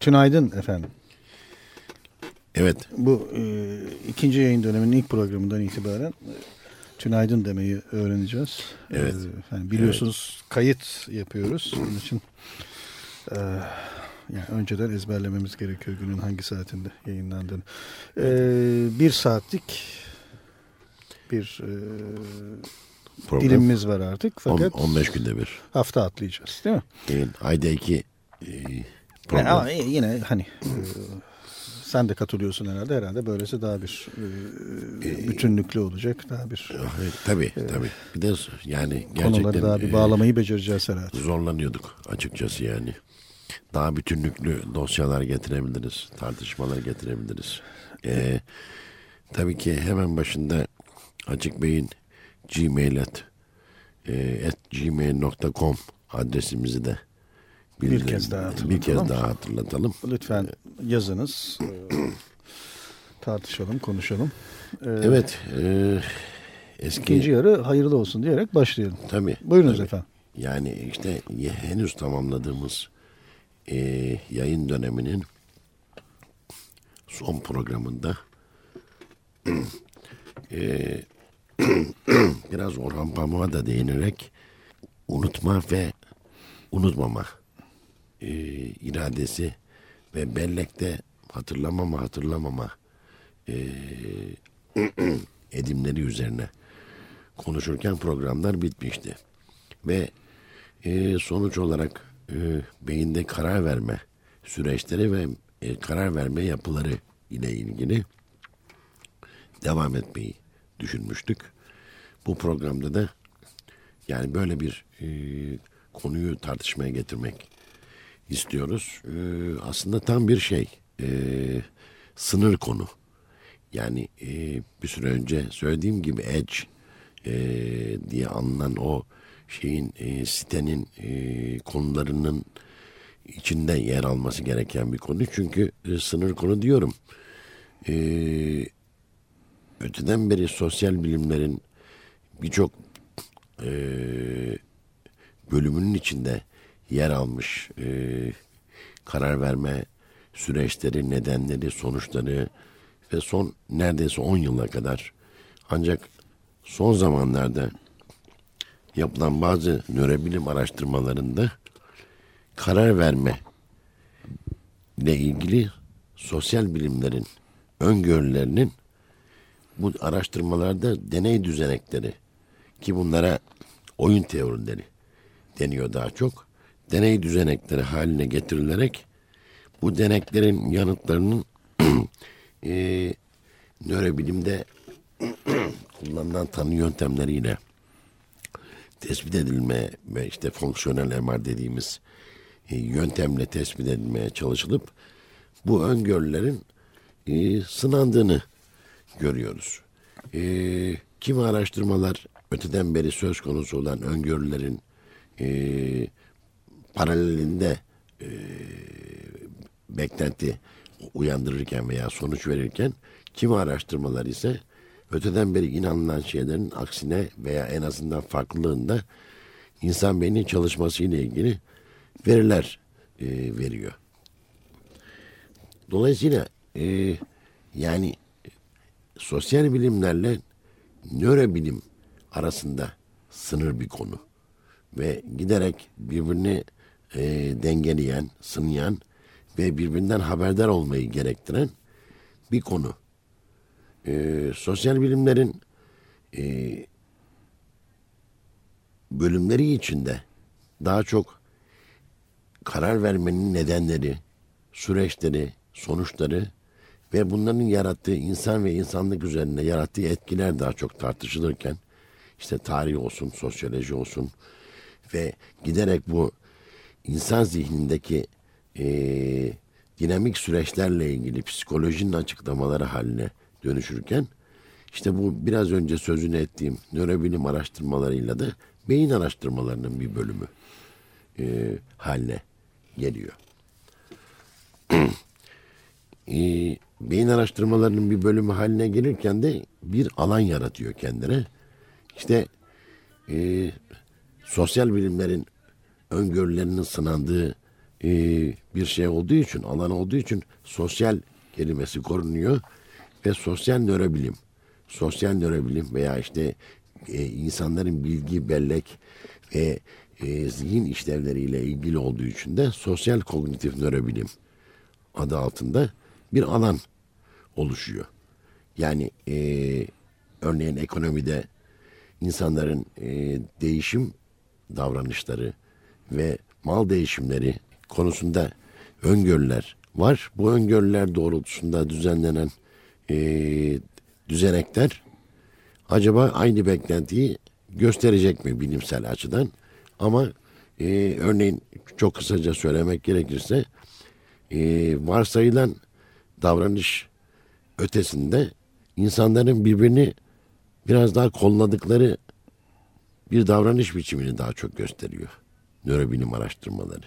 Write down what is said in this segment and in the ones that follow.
Tünaydın efendim. Evet. Bu e, ikinci yayın döneminin ilk programından itibaren e, tünaydın demeyi öğreneceğiz. Evet. E, efendim, biliyorsunuz evet. kayıt yapıyoruz. Onun için e, yani önceden ezberlememiz gerekiyor günün hangi saatinde yayınlandığını. E, bir saatlik bir e, Program. dilimimiz var artık. Fakat 15 günde bir. Hafta atlayacağız değil mi? Değil. Ayda iki e, program. Yani ama yine hani e, sen de katılıyorsun herhalde. Herhalde böylesi daha bir e, e bütünlüklü olacak. Daha bir evet, tabii e, tabii. Bir de yani gerçekten konuları daha bir e, bağlamayı becereceğiz herhalde. Zorlanıyorduk açıkçası yani. Daha bütünlüklü dosyalar getirebiliriz, tartışmalar getirebiliriz. Ee, tabii ki hemen başında Açık Bey'in gmail at, e, at gmail.com adresimizi de bir kez daha hatırlatalım. Bir kez daha hatırlatalım. Lütfen yazınız. E, tartışalım, konuşalım. Ee, evet. E, eski... İkinci yarı hayırlı olsun diyerek başlayalım. Tabii. Buyurunuz tabii. efendim. Yani işte henüz tamamladığımız e, yayın döneminin son programında e, biraz Orhan Pamuk'a da değinerek unutma ve unutmama e, iradesi ve bellekte hatırlamama hatırlamama e, edimleri üzerine konuşurken programlar bitmişti. Ve e, sonuç olarak e, beyinde karar verme süreçleri ve e, karar verme yapıları ile ilgili devam etmeyi düşünmüştük. Bu programda da yani böyle bir e, konuyu tartışmaya getirmek istiyoruz. E, aslında tam bir şey e, sınır konu. Yani e, bir süre önce söylediğim gibi edge e, diye anılan o şeyin e, sitenin e, konularının içinde yer alması gereken bir konu. Çünkü e, sınır konu diyorum. E, öteden beri sosyal bilimlerin birçok e, bölümünün içinde yer almış e, karar verme süreçleri, nedenleri, sonuçları ve son neredeyse 10 yıla kadar ancak son zamanlarda yapılan bazı nörobilim araştırmalarında karar verme ile ilgili sosyal bilimlerin öngörülerinin bu araştırmalarda deney düzenekleri ki bunlara oyun teorileri deniyor daha çok. Deney düzenekleri haline getirilerek bu deneklerin yanıtlarının e, nörobilimde kullanılan tanı yöntemleriyle tespit edilme ve işte fonksiyonel MR dediğimiz e, yöntemle tespit edilmeye çalışılıp bu öngörülerin e, sınandığını görüyoruz. E, kimi araştırmalar öteden beri söz konusu olan öngörülerin e, paralelinde e, beklenti uyandırırken veya sonuç verirken kimi araştırmalar ise öteden beri inanılan şeylerin aksine veya en azından farklılığında insan beyninin çalışması ile ilgili veriler e, veriyor. Dolayısıyla e, yani sosyal bilimlerle nörobilim arasında sınır bir konu ve giderek birbirini e, dengeleyen, sınayan ve birbirinden haberdar olmayı gerektiren bir konu. E, sosyal bilimlerin e, bölümleri içinde daha çok karar vermenin nedenleri, süreçleri, sonuçları ve bunların yarattığı insan ve insanlık üzerinde yarattığı etkiler daha çok tartışılırken işte tarih olsun, sosyoloji olsun ve giderek bu insan zihnindeki e, dinamik süreçlerle ilgili psikolojinin açıklamaları haline dönüşürken işte bu biraz önce sözünü ettiğim nörobilim araştırmalarıyla da beyin araştırmalarının bir bölümü e, haline geliyor. e, beyin araştırmalarının bir bölümü haline gelirken de bir alan yaratıyor kendine. İşte e, sosyal bilimlerin öngörülerinin sınandığı e, bir şey olduğu için, alan olduğu için sosyal kelimesi korunuyor ve sosyal nörobilim, sosyal nörobilim veya işte e, insanların bilgi, bellek ve e, zihin işlevleriyle ilgili olduğu için de sosyal kognitif nörobilim adı altında bir alan oluşuyor. Yani e, örneğin ekonomide insanların e, değişim davranışları ve mal değişimleri konusunda öngörüler var. Bu öngörüler doğrultusunda düzenlenen e, düzenekler acaba aynı beklentiyi gösterecek mi bilimsel açıdan? Ama e, örneğin çok kısaca söylemek gerekirse e, varsayılan davranış ötesinde insanların birbirini biraz daha kolladıkları bir davranış biçimini daha çok gösteriyor. Nörobilim araştırmaları.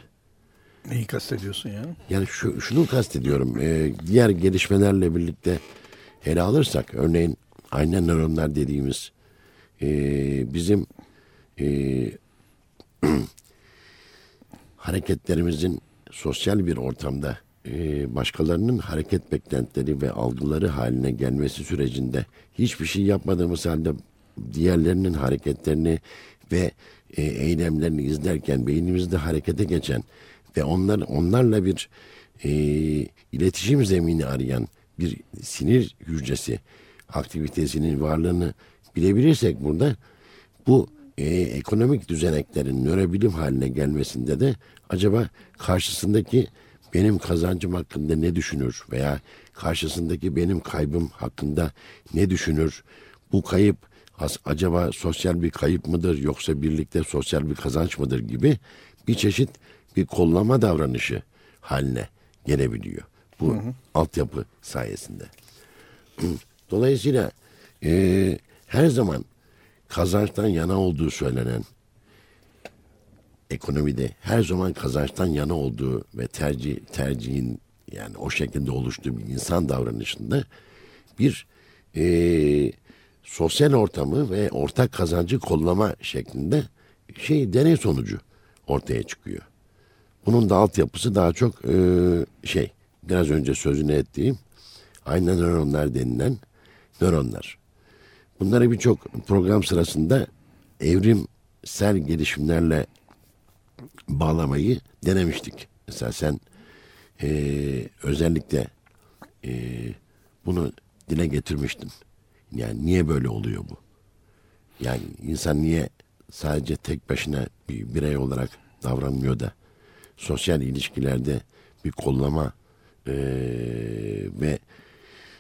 Neyi kastediyorsun ya? Yani şu, şunu kastediyorum. E, diğer gelişmelerle birlikte ele alırsak örneğin ayna nöronlar dediğimiz e, bizim e, hareketlerimizin sosyal bir ortamda e, başkalarının hareket beklentileri ve algıları haline gelmesi sürecinde hiçbir şey yapmadığımız halde diğerlerinin hareketlerini ve e, eylemlerini izlerken beynimizde harekete geçen ve onlar onlarla bir e, iletişim zemini arayan bir sinir hücresi aktivitesinin varlığını bilebilirsek burada bu e, ekonomik düzeneklerin nörobilim haline gelmesinde de acaba karşısındaki benim kazancım hakkında ne düşünür veya karşısındaki benim kaybım hakkında ne düşünür? Bu kayıp acaba sosyal bir kayıp mıdır yoksa birlikte sosyal bir kazanç mıdır gibi bir çeşit bir kollama davranışı haline gelebiliyor. Bu hı hı. altyapı sayesinde. Dolayısıyla e, her zaman kazançtan yana olduğu söylenen ekonomide her zaman kazançtan yana olduğu ve tercih tercihin yani o şekilde oluştuğu bir insan davranışında bir e, sosyal ortamı ve ortak kazancı kollama şeklinde şey deney sonucu ortaya çıkıyor. Bunun da altyapısı daha çok e, şey biraz önce sözünü ettiğim ayna nöronlar denilen nöronlar. Bunları birçok program sırasında evrimsel gelişimlerle bağlamayı denemiştik. Mesela sen e, özellikle e, bunu dile getirmiştin. Yani niye böyle oluyor bu? Yani insan niye sadece tek başına bir birey olarak davranmıyor da sosyal ilişkilerde bir kollama e, ve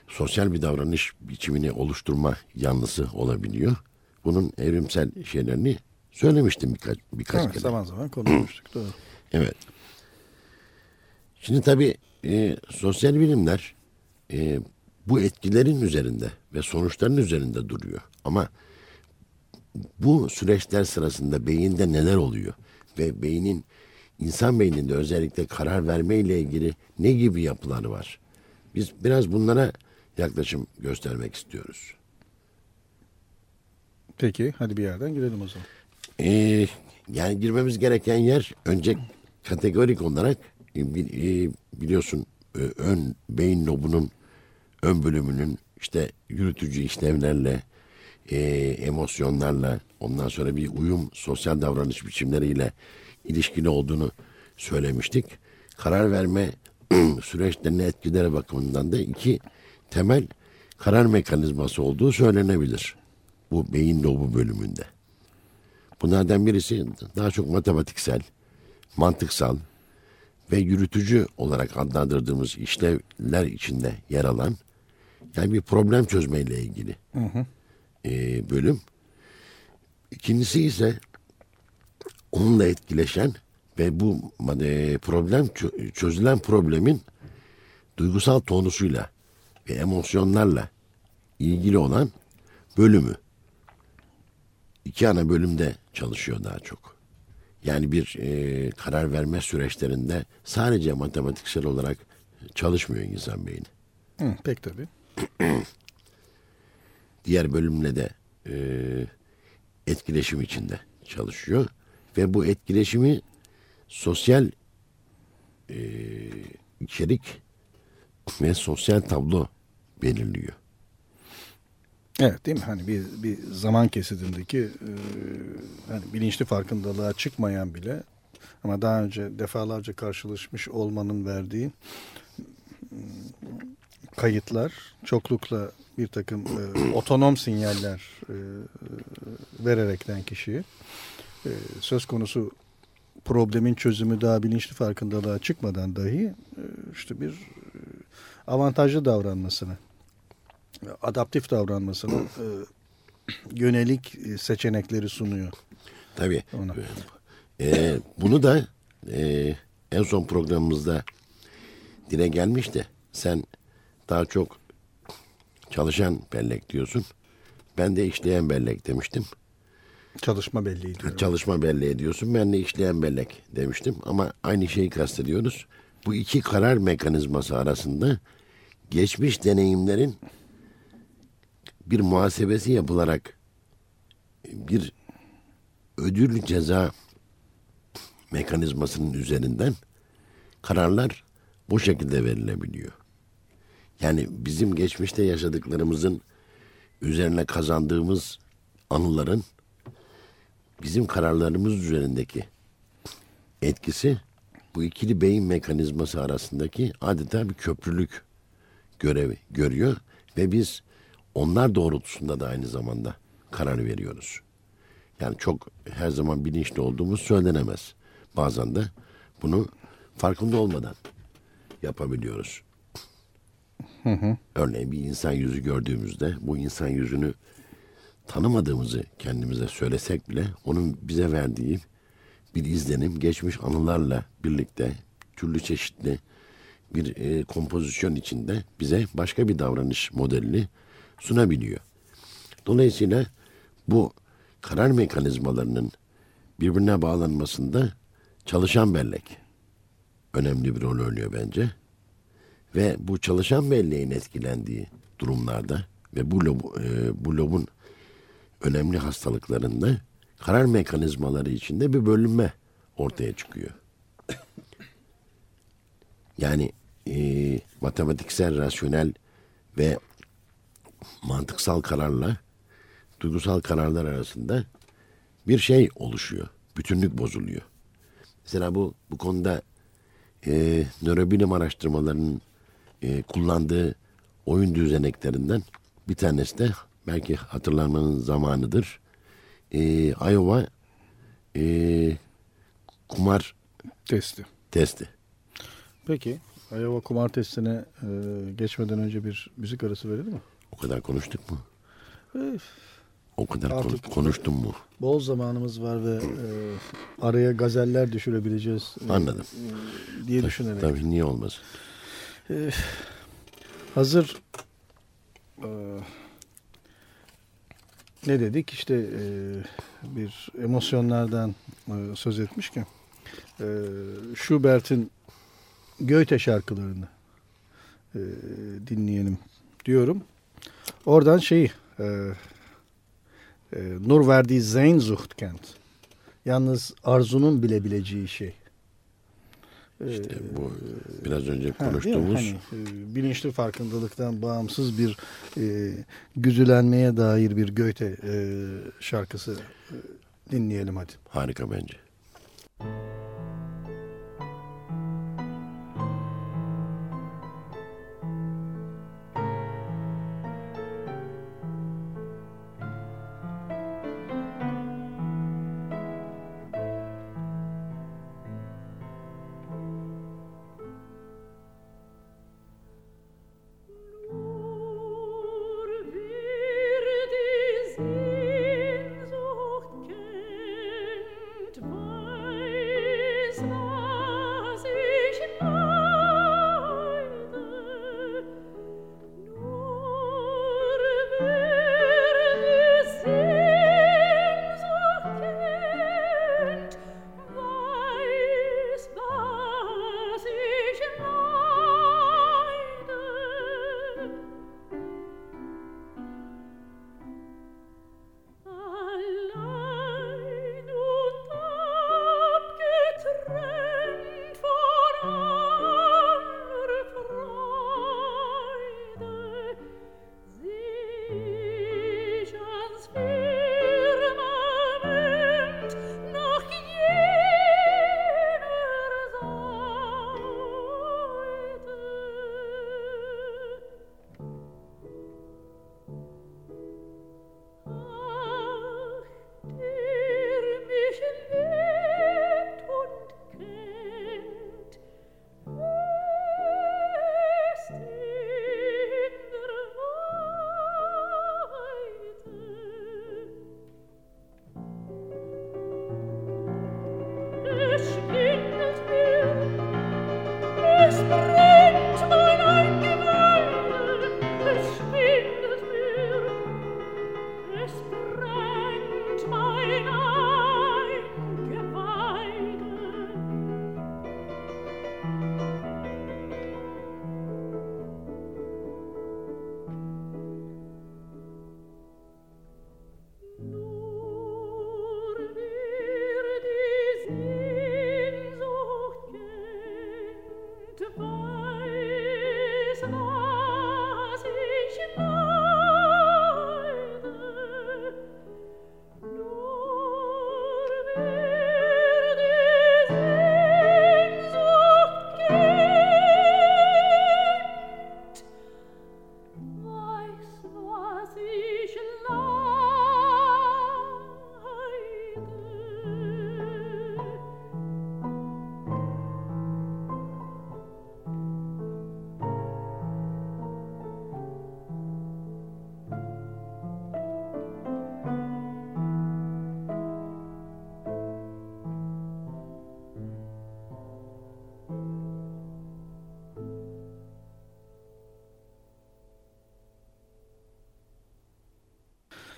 sosyal bir davranış biçimini oluşturma yanlısı olabiliyor. Bunun evrimsel şeylerini Söylemiştim birkaç, birkaç evet, kere. Zaman zaman konuşmuştuk. doğru. Evet. Şimdi tabii e, sosyal bilimler e, bu etkilerin üzerinde ve sonuçların üzerinde duruyor. Ama bu süreçler sırasında beyinde neler oluyor ve beynin insan beyninde özellikle karar verme ile ilgili ne gibi yapıları var? Biz biraz bunlara yaklaşım göstermek istiyoruz. Peki hadi bir yerden girelim o zaman. Ee, yani girmemiz gereken yer önce kategorik olarak e, e, biliyorsun e, ön beyin lobunun ön bölümünün işte yürütücü işlevlerle e, emosyonlarla ondan sonra bir uyum sosyal davranış biçimleriyle ilişkili olduğunu söylemiştik. Karar verme süreçlerine etkileri bakımından da iki temel karar mekanizması olduğu söylenebilir. Bu beyin lobu bölümünde. Bunlardan birisi daha çok matematiksel, mantıksal ve yürütücü olarak adlandırdığımız işlevler içinde yer alan yani bir problem çözmeyle ilgili hı hı. E, bölüm. İkincisi ise onunla etkileşen ve bu e, problem çözülen problemin duygusal tonusuyla ve emosyonlarla ilgili olan bölümü iki ana bölümde çalışıyor daha çok. Yani bir e, karar verme süreçlerinde sadece matematiksel olarak çalışmıyor insan beyni. Hı, pek tabii. Diğer bölümle de e, etkileşim içinde çalışıyor. Ve bu etkileşimi sosyal e, içerik ve sosyal tablo belirliyor. Evet değil mi? Hani bir, bir zaman kesidindeki e, hani bilinçli farkındalığa çıkmayan bile ama daha önce defalarca karşılaşmış olmanın verdiği kayıtlar çoklukla bir takım e, otonom sinyaller e, vererekten kişiye e, söz konusu problemin çözümü daha bilinçli farkındalığa çıkmadan dahi e, işte bir e, avantajlı davranmasını adaptif davranmasına e, yönelik e, seçenekleri sunuyor. Tabii. Ona. E, bunu da e, en son programımızda dile gelmişti. Sen daha çok çalışan bellek diyorsun. Ben de işleyen bellek demiştim. Çalışma belleği diyorum. Çalışma belleği diyorsun. Ben de işleyen bellek demiştim. Ama aynı şeyi kastediyoruz. Bu iki karar mekanizması arasında geçmiş deneyimlerin bir muhasebesi yapılarak bir ödül ceza mekanizmasının üzerinden kararlar bu şekilde verilebiliyor. Yani bizim geçmişte yaşadıklarımızın üzerine kazandığımız anıların bizim kararlarımız üzerindeki etkisi bu ikili beyin mekanizması arasındaki adeta bir köprülük görevi görüyor ve biz onlar doğrultusunda da aynı zamanda karar veriyoruz. Yani çok her zaman bilinçli olduğumuz söylenemez. Bazen de bunu farkında olmadan yapabiliyoruz. Hı hı. Örneğin bir insan yüzü gördüğümüzde bu insan yüzünü tanımadığımızı kendimize söylesek bile onun bize verdiği bir izlenim geçmiş anılarla birlikte türlü çeşitli bir e, kompozisyon içinde bize başka bir davranış modelini sunabiliyor. Dolayısıyla bu karar mekanizmalarının birbirine bağlanmasında çalışan bellek önemli bir rol oynuyor bence. Ve bu çalışan belleğin etkilendiği durumlarda ve bu, lob, e, bu lobun önemli hastalıklarında karar mekanizmaları içinde bir bölünme ortaya çıkıyor. Yani e, matematiksel, rasyonel ve mantıksal kararla duygusal kararlar arasında bir şey oluşuyor. Bütünlük bozuluyor. Mesela bu bu konuda e, nörobilim araştırmalarının e, kullandığı oyun düzeneklerinden bir tanesi de belki hatırlanmanın zamanıdır. E, Iowa e, kumar testi. Testi. Peki Iowa kumar testine e, geçmeden önce bir müzik arası verelim mi? O kadar konuştuk mu? o kadar Artık konuştum mu? Bol zamanımız var ve e, araya gazeller düşürebileceğiz. E, Anladım. E, diye tabii, düşünerek. Tabii niye olmaz? Hazır e, ne dedik işte e, bir emosyonlardan e, söz etmişken e, Schubert'in Goethe şarkılarını e, dinleyelim diyorum. Oradan şeyi e, e, Nur verdiği Sehnsucht kent. Yalnız arzunun bilebileceği şey. İşte bu biraz önce konuştuğumuz hani, e, bilinçli farkındalıktan bağımsız bir e, güzülenmeye dair bir Goethe e, şarkısı e, dinleyelim hadi. Harika bence.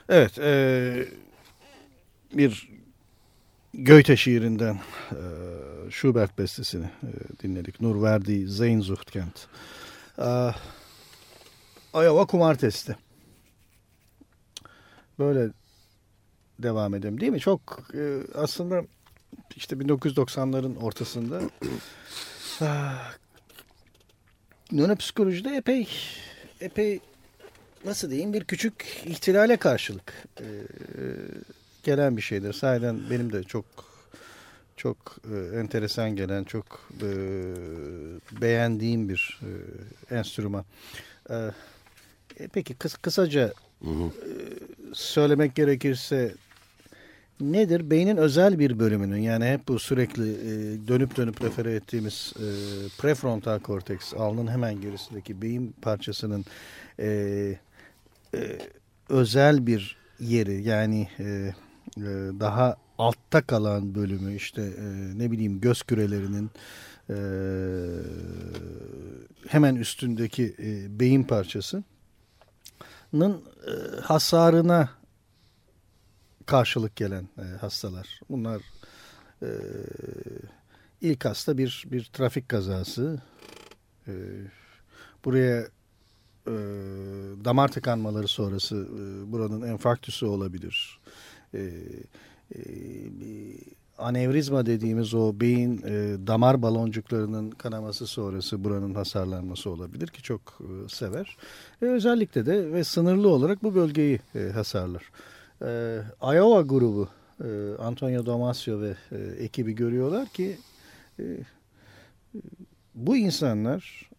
Evet, e, bir Goethe şiirinden e, Schubert bestesini e, dinledik. Nur Verdi Sehnsuchtkent. E, Iowa kumar testi. Böyle devam edelim değil mi? Çok e, aslında işte 1990'ların ortasında e, nönopsikolojide epey epey nasıl diyeyim bir küçük ihtilale karşılık e, gelen bir şeydir. Sahiden benim de çok çok e, enteresan gelen, çok e, beğendiğim bir e, enstrüman. E, e, peki kıs, kısaca hı hı. E, söylemek gerekirse nedir? Beynin özel bir bölümünün yani hep bu sürekli e, dönüp dönüp refere ettiğimiz e, prefrontal korteks, alnın hemen gerisindeki beyin parçasının e, e, özel bir yeri yani e, e, daha altta kalan bölümü işte e, ne bileyim göz kürelerinin e, hemen üstündeki e, beyin parçasının e, hasarına karşılık gelen e, hastalar. Bunlar e, ilk hasta bir bir trafik kazası. E, buraya e, damar tıkanmaları sonrası e, buranın enfarktüsü olabilir. E, e, anevrizma dediğimiz o beyin e, damar baloncuklarının kanaması sonrası buranın hasarlanması olabilir ki çok e, sever. E, özellikle de ve sınırlı olarak bu bölgeyi e, hasarlar. E, Iowa grubu e, Antonio Damasio ve e, ekibi görüyorlar ki e, bu insanlar e,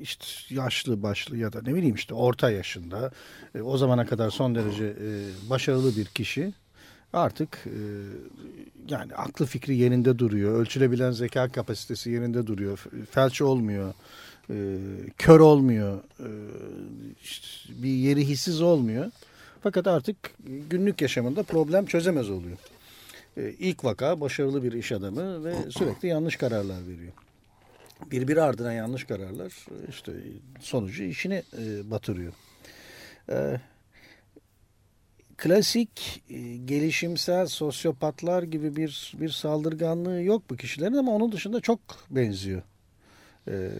işte yaşlı başlı ya da ne bileyim işte orta yaşında e, o zamana kadar son derece e, başarılı bir kişi artık e, yani aklı fikri yerinde duruyor. Ölçülebilen zeka kapasitesi yerinde duruyor. Felç olmuyor. Kör olmuyor. E, bir yeri hissiz olmuyor. Fakat artık günlük yaşamında problem çözemez oluyor. E, ilk vaka başarılı bir iş adamı ve sürekli yanlış kararlar veriyor. Birbiri ardına yanlış kararlar işte sonucu işini e, batırıyor. E, klasik e, gelişimsel sosyopatlar gibi bir bir saldırganlığı yok bu kişilerin ama onun dışında çok benziyor. E,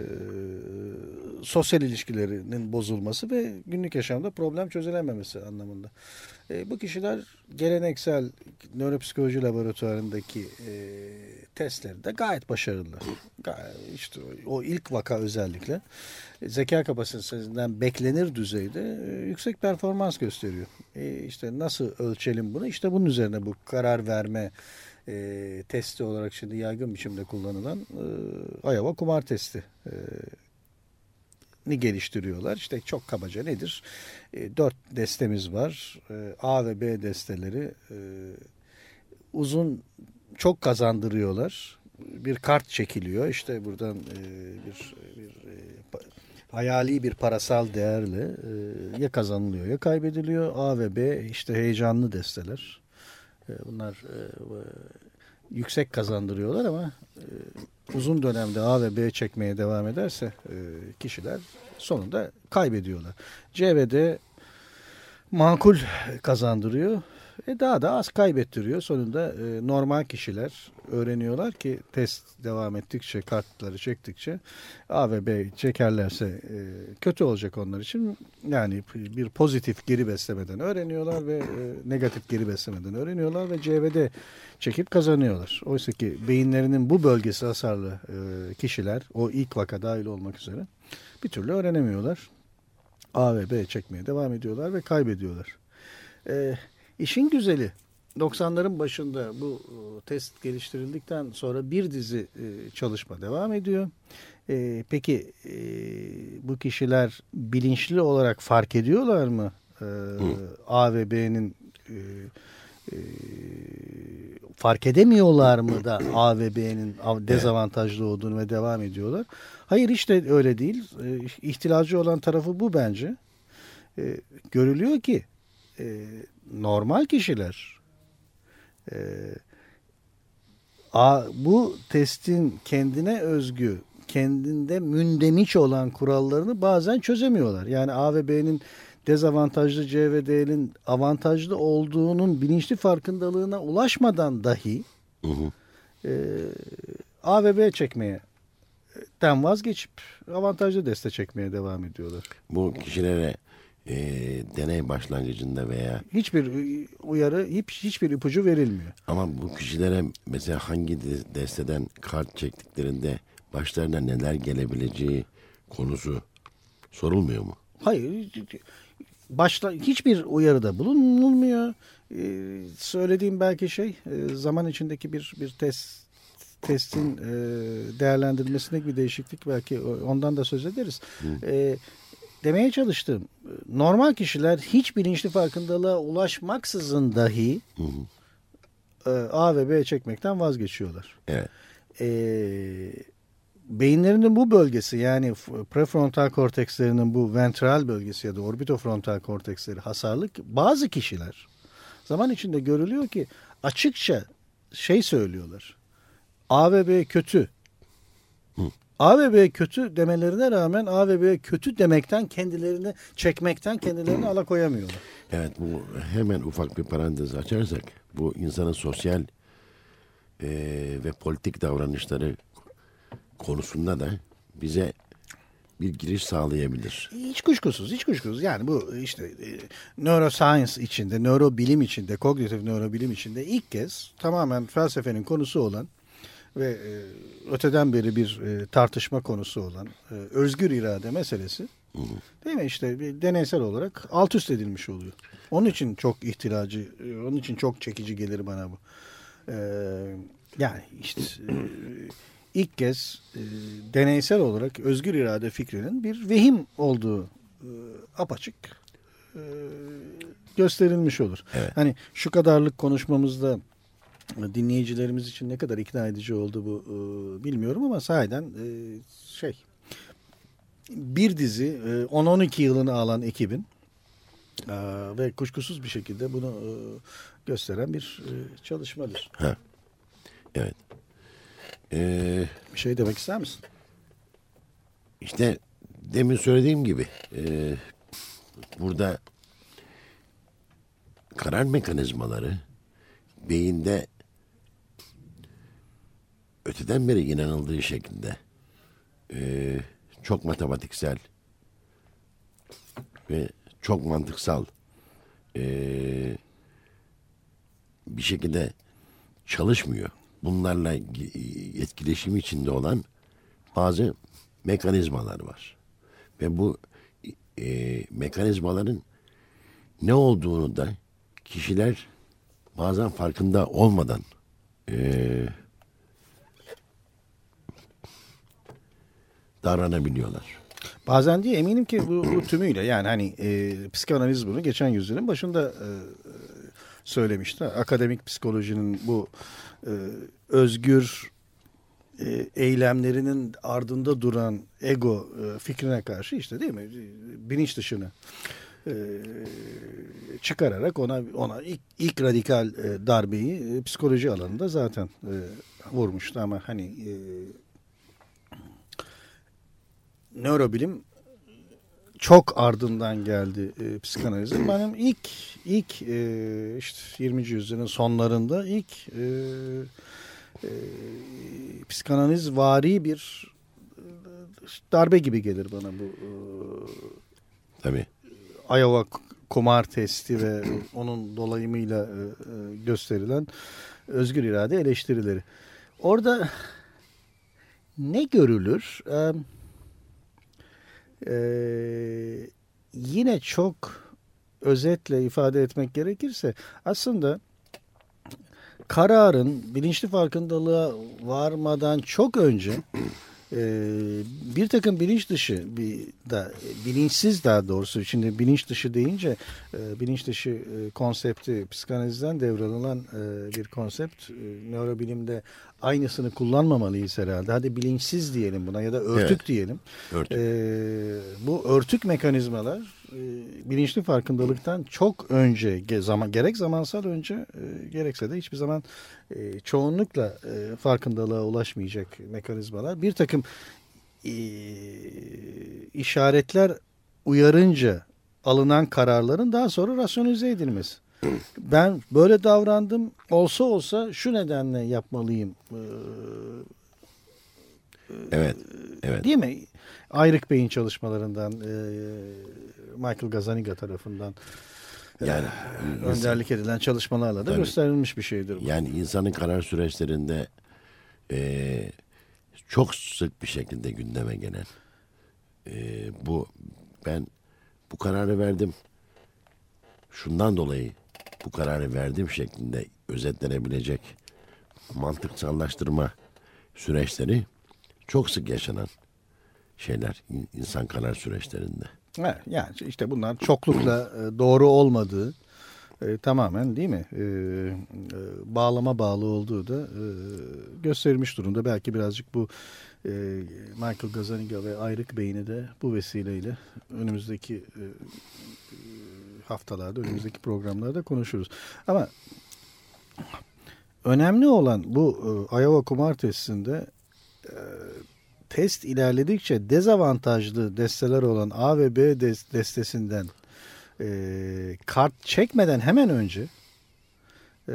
sosyal ilişkilerinin bozulması ve günlük yaşamda problem çözülememesi anlamında. E, bu kişiler geleneksel nöropsikoloji laboratuvarındaki e, testlerinde gayet başarılı. Gayet, işte o, ilk vaka özellikle zeka kapasitesinden beklenir düzeyde e, yüksek performans gösteriyor. E, işte nasıl ölçelim bunu? İşte bunun üzerine bu karar verme e, testi olarak şimdi yaygın biçimde kullanılan e, Iowa kumar testi e, ni geliştiriyorlar. İşte çok kabaca nedir? E, dört destemiz var. E, A ve B desteleri e, uzun çok kazandırıyorlar. Bir kart çekiliyor. İşte buradan e, bir, bir e, hayali bir parasal değerle e, ya kazanılıyor ya kaybediliyor. A ve B işte heyecanlı desteler. E, bunlar e, yüksek kazandırıyorlar ama e, uzun dönemde A ve B çekmeye devam ederse e, kişiler sonunda kaybediyorlar. C ve D makul kazandırıyor. E daha da az kaybettiriyor. Sonunda e, normal kişiler öğreniyorlar ki test devam ettikçe, kartları çektikçe A ve B çekerlerse e, kötü olacak onlar için. Yani bir pozitif geri beslemeden öğreniyorlar ve e, negatif geri beslemeden öğreniyorlar ve C ve D çekip kazanıyorlar. Oysa ki beyinlerinin bu bölgesi hasarlı e, kişiler o ilk vaka dahil olmak üzere bir türlü öğrenemiyorlar. A ve B çekmeye devam ediyorlar ve kaybediyorlar. E, işin güzeli 90'ların başında bu e, test geliştirildikten sonra bir dizi e, çalışma devam ediyor. E, peki bu kişiler bilinçli olarak fark ediyorlar mı e, A ve B'nin fark edemiyorlar mı da A ve B'nin dezavantajlı olduğunu ve devam ediyorlar? Hayır işte öyle değil. İhtilacı olan tarafı bu bence. Görülüyor ki normal kişiler e, a, bu testin kendine özgü kendinde mündemiç olan kurallarını bazen çözemiyorlar. Yani A ve B'nin dezavantajlı C ve D'nin avantajlı olduğunun bilinçli farkındalığına ulaşmadan dahi Hı hı. e, A ve B çekmeye den vazgeçip avantajlı deste çekmeye devam ediyorlar. Bu kişilere e, deney başlangıcında veya Hiçbir uyarı, hiç, hiçbir ipucu verilmiyor. ama bu kişilere mesela hangi de- desteden kart çektiklerinde başlarına neler gelebileceği konusu sorulmuyor mu? Hayır, başta hiçbir uyarıda bulunulmuyor. Ee, söylediğim belki şey e, zaman içindeki bir bir test testin e, değerlendirilmesindeki bir değişiklik belki ondan da söz ederiz. E, demeye çalıştığım normal kişiler hiç bilinçli farkındalığa ulaşmaksızın dahi Hı hı. e, A ve B çekmekten vazgeçiyorlar. Evet. e, beyinlerinin bu bölgesi yani prefrontal kortekslerinin bu ventral bölgesi ya da orbitofrontal korteksleri hasarlık bazı kişiler zaman içinde görülüyor ki açıkça şey söylüyorlar. A ve B kötü. Hı. A ve B kötü demelerine rağmen A ve B kötü demekten kendilerini çekmekten kendilerini alakoyamıyorlar. Evet bu hemen ufak bir parantez açarsak bu insanın sosyal e, ve politik davranışları konusunda da bize bir giriş sağlayabilir. Hiç kuşkusuz, hiç kuşkusuz. Yani bu işte e, neuroscience içinde, nörobilim içinde, kognitif nörobilim içinde ilk kez tamamen felsefenin konusu olan ve e, öteden beri bir e, tartışma konusu olan e, özgür irade meselesi değil mi? İşte bir deneysel olarak alt üst edilmiş oluyor. Onun için çok ihtilacı, e, onun için çok çekici gelir bana bu. E, yani işte e, ilk kez e, deneysel olarak özgür irade fikrinin bir vehim olduğu e, apaçık e, gösterilmiş olur. Evet. Hani şu kadarlık konuşmamızda dinleyicilerimiz için ne kadar ikna edici oldu bu e, bilmiyorum ama sahiden e, şey bir dizi e, 10-12 yılını alan ekibin e, ve kuşkusuz bir şekilde bunu e, gösteren bir e, çalışmadır. Ha. Evet. Ee, Bir şey demek ister misin? işte demin söylediğim gibi e, burada karar mekanizmaları beyinde öteden beri inanıldığı şekilde e, çok matematiksel ve çok mantıksal e, bir şekilde çalışmıyor. Bunlarla etkileşim içinde olan bazı mekanizmalar var. Ve bu e, mekanizmaların ne olduğunu da kişiler bazen farkında olmadan e, davranabiliyorlar. Bazen değil eminim ki bu, bu tümüyle yani hani e, psikanaliz bunu geçen yüzyılın başında e, söylemişti. Akademik psikolojinin bu e, özgür e, eylemlerinin ardında duran ego e, fikrine karşı işte değil mi bilinç dışını e, çıkararak ona ona ilk, ilk radikal e, darbeyi e, psikoloji alanında zaten vurmuştu ama hani nörobilim çok ardından geldi e, psikanalizin. Benim ilk ilk e, işte 20. yüzyılın sonlarında ilk e, e, psikanaliz vari bir darbe gibi gelir bana bu e, Tabii. Iowa kumar testi ve onun dolayımıyla e, e, gösterilen özgür irade eleştirileri. Orada ne görülür? Ee, yine çok özetle ifade etmek gerekirse aslında kararın bilinçli farkındalığa varmadan çok önce bir takım bilinç dışı bir da bilinçsiz daha doğrusu şimdi bilinç dışı deyince e, bilinç dışı e, konsepti psikanalizden devralınan e, bir konsept nörobilimde aynısını kullanmamalıyız herhalde. Hadi bilinçsiz diyelim buna ya da örtük Evet. diyelim. Örtük. Ee, bu örtük mekanizmalar e, bilinçli farkındalıktan çok önce ge- zaman gerek zamansal önce e, gerekse de hiçbir zaman e, çoğunlukla e, farkındalığa ulaşmayacak mekanizmalar bir takım e, işaretler uyarınca alınan kararların daha sonra rasyonize edilmesi. Ben böyle davrandım olsa olsa şu nedenle yapmalıyım. Ee, Evet. Evet. Değil mi? Ayrık Bey'in çalışmalarından e, Michael Gazaniga tarafından Yani e, önderlik edilen çalışmalarla da Tabii. gösterilmiş bir şeydir bu. yani insanın karar süreçlerinde eee, çok sık bir şekilde gündeme gelen eee, bu ben bu kararı verdim. Şundan dolayı bu kararı verdim şeklinde özetlenebilecek mantıksallaştırma süreçleri çok sık yaşanan şeyler in- insan karar süreçlerinde. Yani işte bunlar çoklukla e, doğru olmadığı e, tamamen değil mi? E, e, bağlama bağlı olduğu da e, gösterilmiş durumda. Belki birazcık bu e, Michael Gazaniga ve Ayrık Bey'ini de bu vesileyle önümüzdeki e, e, haftalarda, önümüzdeki programlarda konuşuruz. Ama önemli olan bu e, Iowa kumar testinde e, test ilerledikçe dezavantajlı desteler olan A ve B des- destesinden e, kart çekmeden hemen önce e,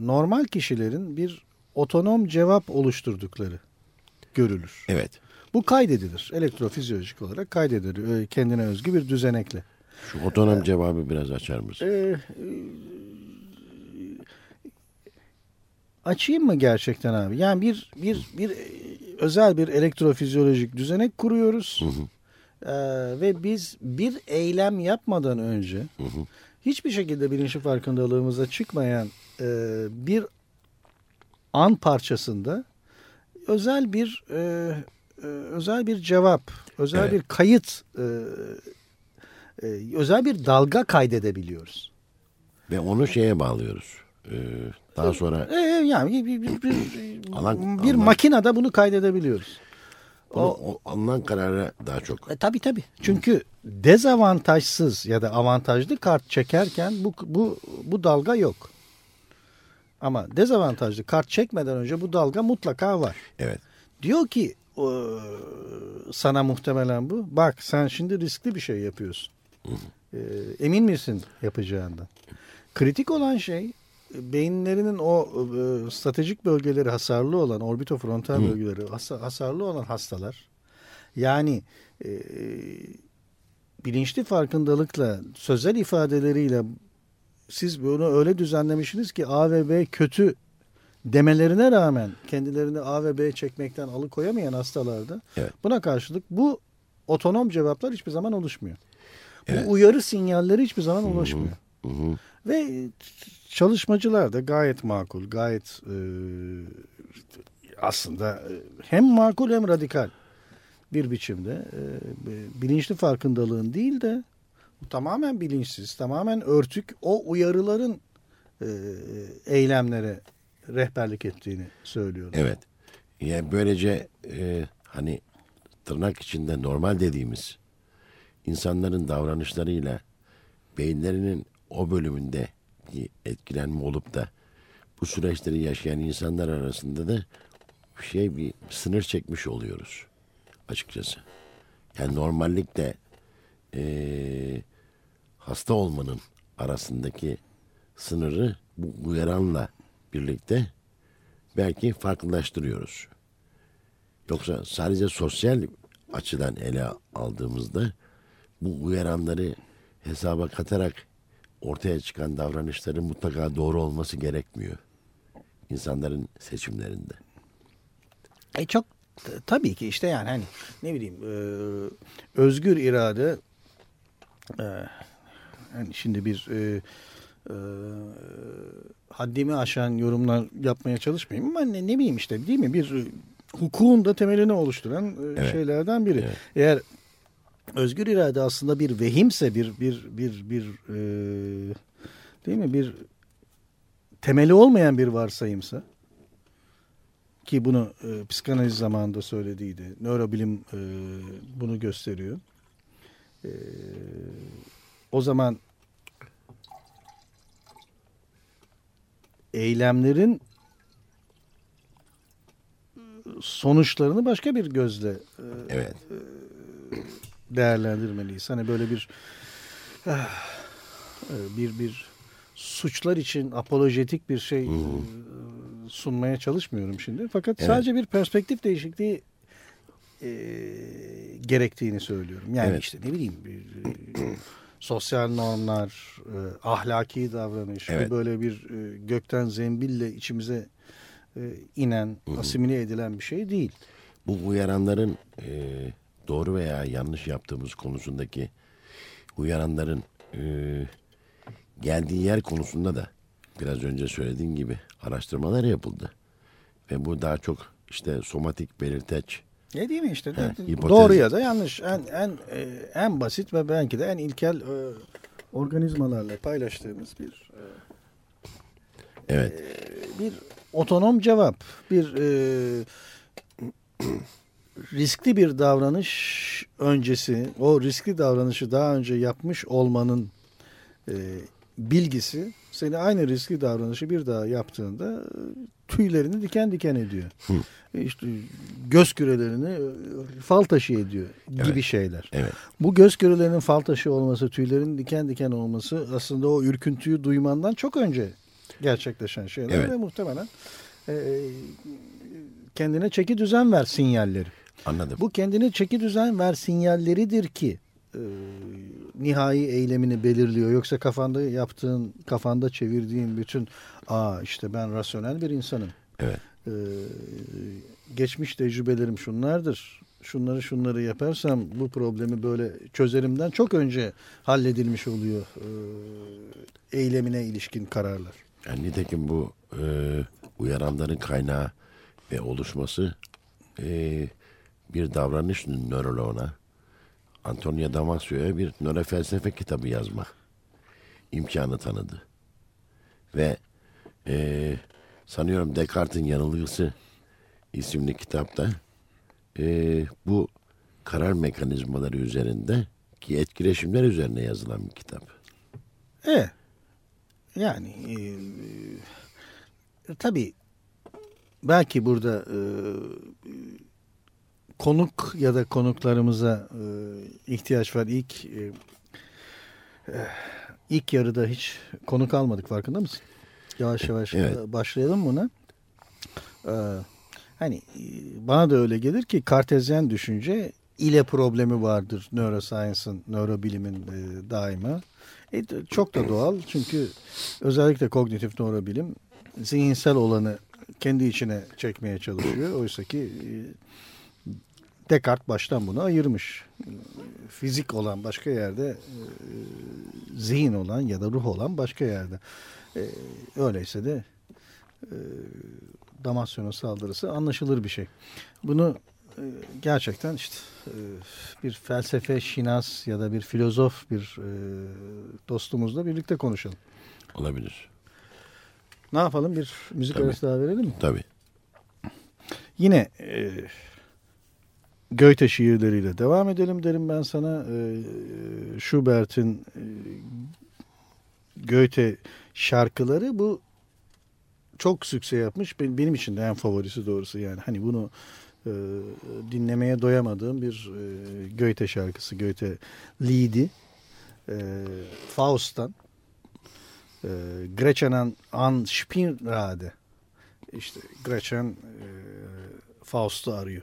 normal kişilerin bir otonom cevap oluşturdukları görülür. Evet. Bu kaydedilir. Elektrofizyolojik olarak kaydedilir. Kendine özgü bir düzenekle. Şu otonom cevabı biraz açar mısın? Ee, e, açayım mı gerçekten abi? Yani bir bir bir özel bir elektrofizyolojik düzenek kuruyoruz. Ee, ve biz bir eylem yapmadan önce hiçbir şekilde bilinçli farkındalığımıza çıkmayan e, bir an parçasında özel bir e, e, özel bir cevap, özel Evet. bir kayıt, e, e, özel bir dalga kaydedebiliyoruz. Ve onu şeye bağlıyoruz. Ee, daha sonra E, yani bir, bir, bir, bir, Alan- bir alan- makinede bunu kaydedebiliyoruz. bunu, o, alınan karara daha çok. E, tabii tabii. Çünkü dezavantajsız ya da avantajlı kart çekerken bu bu bu dalga yok. Ama dezavantajlı kart çekmeden önce bu dalga mutlaka var. Evet. Diyor ki e, sana muhtemelen bu. Bak sen şimdi riskli bir şey yapıyorsun. E, emin misin yapacağından? Kritik olan şey beyinlerinin o e, stratejik bölgeleri hasarlı olan orbitofrontal bölgeleri hasa- hasarlı olan hastalar yani e, bilinçli farkındalıkla sözel ifadeleriyle siz bunu öyle düzenlemişsiniz ki A ve B kötü demelerine rağmen kendilerini A ve B çekmekten alıkoyamayan hastalarda Evet. buna karşılık bu otonom cevaplar hiçbir zaman oluşmuyor. Evet. Bu uyarı sinyalleri hiçbir zaman ulaşmıyor. Hı hı. Ve çalışmacılar da gayet makul, gayet e, aslında e, hem makul hem radikal bir biçimde e, bilinçli farkındalığın değil de tamamen bilinçsiz, tamamen örtük o uyarıların e, eylemlere rehberlik ettiğini söylüyorlar. Evet. Yani böylece e, hani tırnak içinde normal dediğimiz insanların davranışlarıyla beyinlerinin o bölümünde bir etkilenme olup da bu süreçleri yaşayan insanlar arasında da şey bir sınır çekmiş oluyoruz açıkçası. Yani normallikle e, hasta olmanın arasındaki sınırı bu uyaranla birlikte belki farklılaştırıyoruz. Yoksa sadece sosyal açıdan ele aldığımızda bu uyaranları hesaba katarak ortaya çıkan davranışların mutlaka doğru olması gerekmiyor. İnsanların seçimlerinde. E çok tabii ki işte yani hani ne bileyim e, özgür irade e, yani şimdi bir e, e, haddimi aşan yorumlar yapmaya çalışmayayım ama ne, ne bileyim işte değil mi bir e, hukukun da temelini oluşturan e, Evet. şeylerden biri. Evet. Eğer özgür irade aslında bir vehimse bir bir bir bir e, değil mi bir temeli olmayan bir varsayımsa ki bunu e, psikanaliz zamanında söylediydi. Nörobilim e, bunu gösteriyor. E, o zaman eylemlerin sonuçlarını başka bir gözle e, Evet. Değerlendirmeliyiz. Hani böyle bir bir bir suçlar için apolojetik bir şey e, sunmaya çalışmıyorum şimdi. Fakat Evet. sadece bir perspektif değişikliği e, gerektiğini söylüyorum. Yani Evet. işte ne bileyim bir, e, sosyal normlar, e, ahlaki davranış, Evet. böyle bir e, gökten zembille içimize e, inen, asimile edilen bir şey değil. Bu uyaranların e, doğru veya yanlış yaptığımız konusundaki uyaranların e, geldiği yer konusunda da biraz önce söylediğin gibi araştırmalar yapıldı. Ve bu daha çok işte somatik belirteç Ne değil mi işte? He, hipotez. Doğru ya da yanlış. En en e, en basit ve belki de en ilkel e, organizmalarla paylaştığımız bir e, evet bir otonom cevap, bir e, riskli bir davranış öncesi, o riskli davranışı daha önce yapmış olmanın e, bilgisi seni aynı riskli davranışı bir daha yaptığında e, tüylerini diken diken ediyor. E, İşte göz kürelerini e, fal taşı ediyor gibi Evet. şeyler. evet Bu göz kürelerinin fal taşı olması, tüylerin diken diken olması aslında o ürküntüyü duymandan çok önce gerçekleşen şeyler Evet. ve muhtemelen e, kendine çeki düzen ver sinyalleri. Anladım. Bu kendine çeki düzen ver sinyalleridir ki e, nihai eylemini belirliyor. Yoksa kafanda yaptığın, kafanda çevirdiğin bütün aa işte ben rasyonel bir insanım. Evet. Ee, geçmiş tecrübelerim şunlardır. Şunları şunları yaparsam bu problemi böyle çözerimden çok önce halledilmiş oluyor ee, eylemine ilişkin kararlar. Yani nitekim bu e, uyaranların kaynağı ve oluşması e, bir davranış nöroloğuna Antonio Damasio'ya bir nörofelsefe kitabı yazma imkanı tanıdı. Ve e, sanıyorum Descartes'in Yanılgısı isimli kitapta e, bu karar mekanizmaları üzerinde ki etkileşimler üzerine yazılan bir kitap. E yani e, tabii belki burada e, konuk ya da konuklarımıza e, ihtiyaç var. İlk e, eh, ilk yarıda hiç konuk almadık farkında mısın? Yavaş yavaş Evet. e, başlayalım buna. E, hani e, bana da öyle gelir ki kartezyen düşünce ile problemi vardır neuroscience'ın, nörobilimin e, daima. E, çok da doğal çünkü özellikle kognitif nörobilim zihinsel olanı kendi içine çekmeye çalışıyor. Oysa ki e, Descartes baştan bunu ayırmış. Fizik olan başka yerde, e, zihin olan ya da ruh olan başka yerde. E, Öyleyse de e, Damasyon'a saldırısı anlaşılır bir şey. Bunu gerçekten işte bir felsefe şinas ya da bir filozof bir dostumuzla birlikte konuşalım. Olabilir. Ne yapalım? Bir müzik Tabii. arası daha verelim mi? Tabii. Yine e, Goethe şiirleriyle devam edelim derim ben sana. E, Schubert'in e, şarkıları bu çok sükse yapmış. Benim, için de en favorisi doğrusu yani. Hani bunu e, dinlemeye doyamadığım bir e, şarkısı. Goethe Lied'i. E, Faust'tan. E, Gretchen'an An Spielrade. İşte Gretchen e, Faust'u arıyor.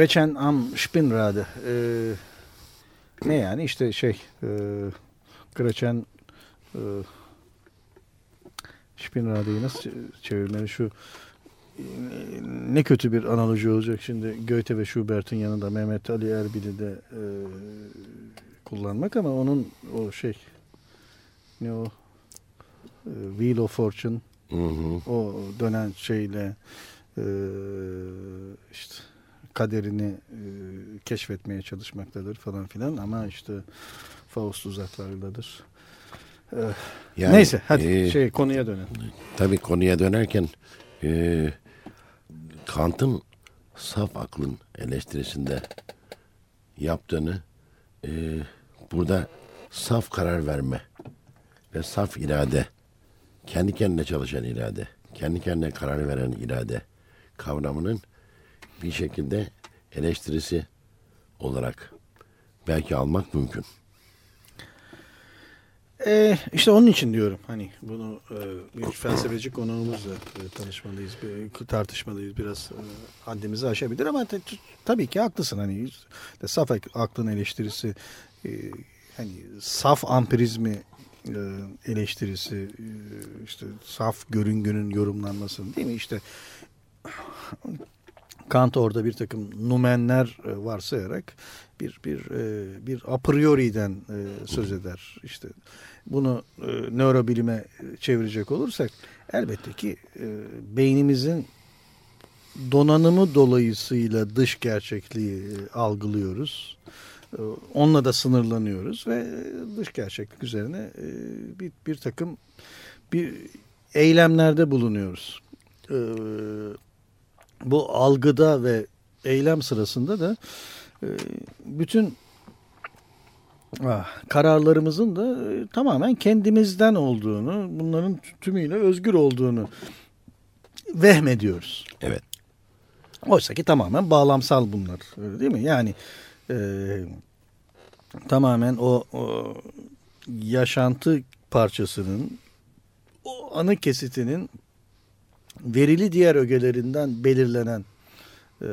Gretchen am Spinnrade. Ee, ne yani işte şey e, Gretchen e, Spinnrade'yi nasıl çevirmeli şu e, ne kötü bir analoji olacak şimdi Goethe ve Schubert'in yanında Mehmet Ali Erbil'i de e, kullanmak ama onun o şey ne o e, Wheel of Fortune Hı hı. o dönen şeyle e, işte kaderini e, keşfetmeye çalışmaktadır falan filan ama işte Faust uzaklardadır. E, Yani, neyse hadi e, şey konuya dönelim. Tabii konuya dönerken e, Kant'ın saf aklın eleştirisinde yaptığını e, burada saf karar verme ve saf irade, kendi kendine çalışan irade, kendi kendine karar veren irade kavramının bir şekilde eleştirisi olarak belki almak mümkün. E, işte onun için diyorum. Hani bunu e, bir felsefeci konuğumuzla e, tanışmalıyız, bir, tartışmalıyız. Biraz e, haddimizi aşabilir ama te- tabii ki haklısın. Hani de saf ak- aklın eleştirisi e, hani saf ampirizmi e, eleştirisi e, işte saf görüngünün yorumlanması değil mi? İşte Kant orada bir takım numenler e, varsayarak bir bir e, bir a priori'den e, söz eder. İşte bunu nörobilime çevirecek olursak elbette ki beynimizin donanımı dolayısıyla dış gerçekliği algılıyoruz. Onunla da sınırlanıyoruz ve dış gerçeklik üzerine bir, bir takım bir eylemlerde bulunuyoruz. E, bu algıda ve eylem sırasında da e, bütün ah, kararlarımızın da e, tamamen kendimizden olduğunu, bunların tümüyle özgür olduğunu vehmediyoruz. Evet. Oysa ki tamamen bağlamsal bunlar öyle değil mi? Yani e, tamamen o, o yaşantı parçasının o anı kesitinin verili diğer ögelerinden belirlenen e,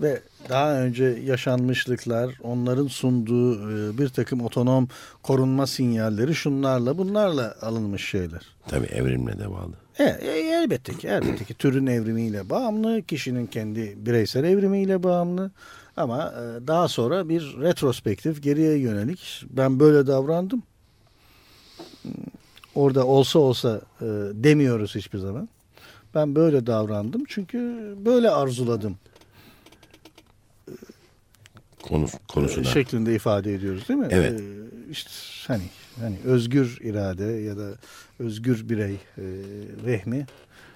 ve daha önce yaşanmışlıklar, onların sunduğu e, bir takım otonom korunma sinyalleri şunlarla bunlarla alınmış şeyler. Tabii evrimle de bağlı. E, e, elbette ki, elbette ki türün evrimiyle bağımlı, kişinin kendi bireysel evrimiyle bağımlı. Ama e, daha sonra bir retrospektif, geriye yönelik ben böyle davrandım. Hmm, Orada olsa olsa e, demiyoruz hiçbir zaman. Ben böyle davrandım çünkü böyle arzuladım Konu, konusu da. şeklinde ifade ediyoruz değil mi? Evet. E, işte hani hani özgür irade ya da özgür birey e, vehmi